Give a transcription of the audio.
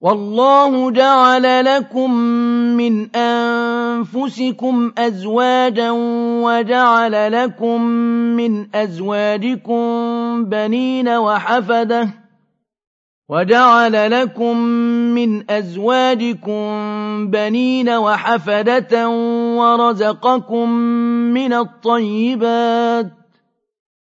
وَاللَّهُ جَعَلَ لَكُم مِّنْ أَنفُسِكُمْ أَزْوَاجًا وَجَعَلَ لَكُم مِّنْ أَزْوَاجِكُم بَنِينَ وَحَفَدَةً وَرَزَقَكُم مِّنَ الطَّيِّبَاتِ ۚ